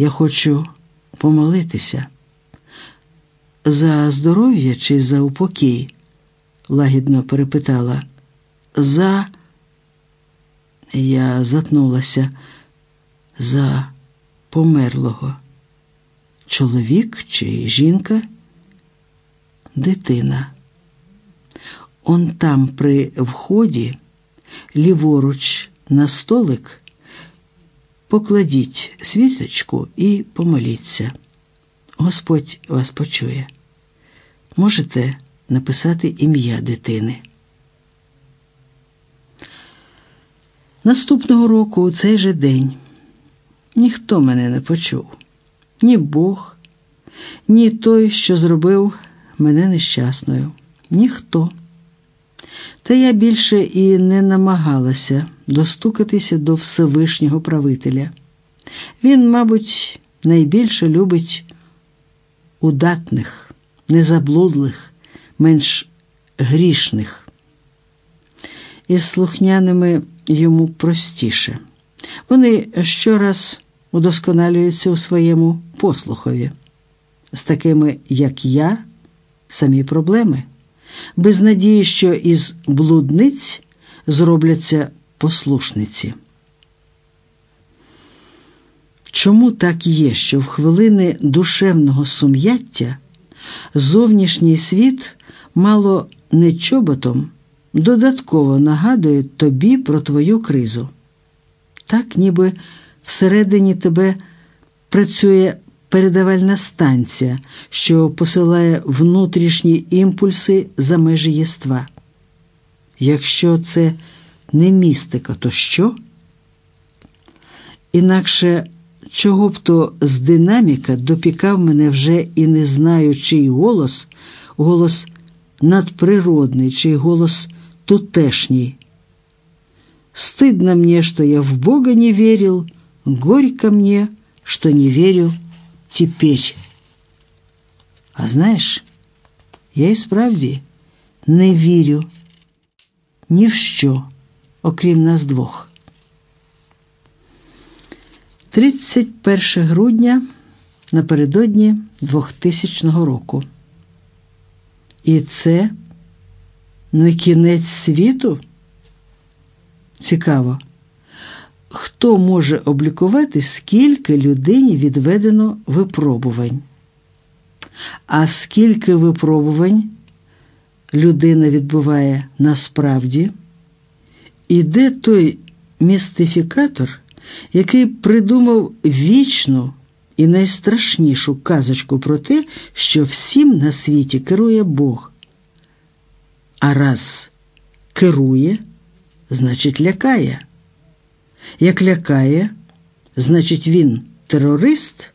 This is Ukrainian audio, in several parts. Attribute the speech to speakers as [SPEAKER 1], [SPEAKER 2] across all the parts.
[SPEAKER 1] Я хочу помолитися. За здоров'я чи за упокій? лагідно перепитала. За. Я затнулася за померлого. Чоловік чи жінка? Дитина. Он там при вході, ліворуч на столик, покладіть світочку і помоліться. Господь вас почує. Можете написати ім'я дитини. Наступного року у цей же день ніхто мене не почув, ні Бог, ні той, що зробив мене нещасною. Ніхто. Та я більше і не намагалася достукатися до Всевишнього правителя. Він, мабуть, найбільше любить удатних, незаблудлих, менш грішних. Із слухняними йому простіше. Вони щораз удосконалюються у своєму послухові. З такими, як я, самі проблеми, без надії, що із блудниць зробляться послушниці. Чому так є, що в хвилини душевного сум'яття зовнішній світ мало не чоботом додатково нагадує тобі про твою кризу? Так, ніби всередині тебе працює передавальна станція, що посилає внутрішні імпульси за межі єства. Якщо це не містика, то що? Інакше чого б то з динаміка допікав мене вже і не знаю, чий голос, голос надприродний, чий голос тутешний. Стыдно мне, что я в Бога не верил, горько мне, что не верю теперь. А знаєш, я і справді не вірю ні в що, окрім нас двох. 31 грудня напередодні 2000 року. І це не кінець світу? Цікаво. Хто може облікувати, скільки людині відведено випробувань? А скільки випробувань людина відбуває насправді? І де той містифікатор, який придумав вічну і найстрашнішу казочку про те, що всім на світі керує Бог? А раз керує, значить лякає. Як лякає, значить він терорист.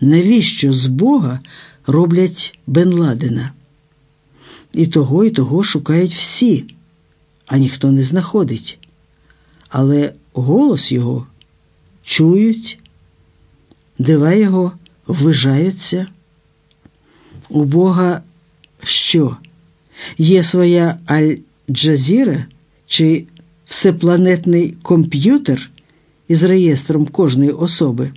[SPEAKER 1] Навіщо з Бога роблять Бен Ладена? І того, і того шукають всі, а ніхто не знаходить. Але голос його чують, дива його ввижаються. У Бога що? Є своя Аль-Джазіра чи всепланетний комп'ютер із реєстром кожної особи,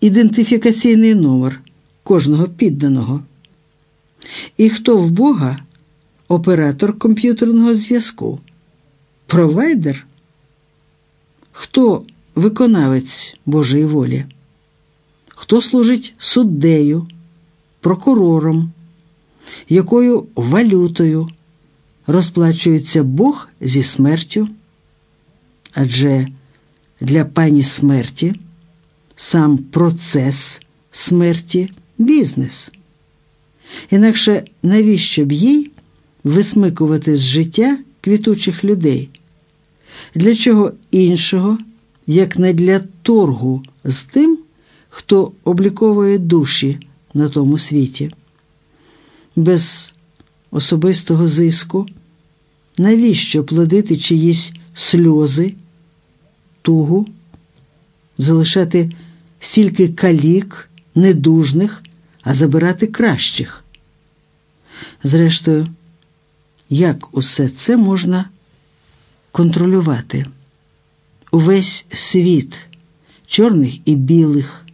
[SPEAKER 1] ідентифікаційний номер кожного підданого. І хто в Бога оператор комп'ютерного зв'язку, провайдер? Хто виконавець Божої волі? Хто служить суддею, прокурором, якою валютою? Розплачується Бог зі смертю, адже для пані смерті сам процес смерті бізнес. Інакше навіщо б їй висмикувати з життя квітучих людей? Для чого іншого, як не для торгу з тим, хто обліковує душі на тому світі? Без особистого зиску Навіщо плодити чиїсь сльози, тугу, залишати стільки калік, недужних, а забирати кращих? Зрештою, як усе це можна контролювати? Увесь світ чорних і білих,